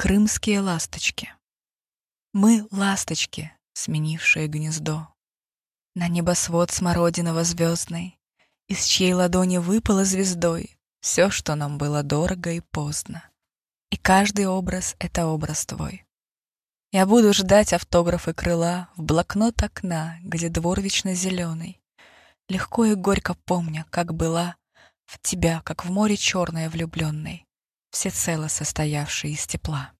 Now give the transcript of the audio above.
Крымские ласточки. Мы — ласточки, сменившие гнездо. На небосвод смородиного звездной, Из чьей ладони выпало звездой Все, что нам было дорого и поздно. И каждый образ — это образ твой. Я буду ждать автографы крыла В блокнот окна, где двор вечно зеленый. Легко и горько помня, как была В тебя, как в море черное влюбленной, Всецело состоявшей из тепла.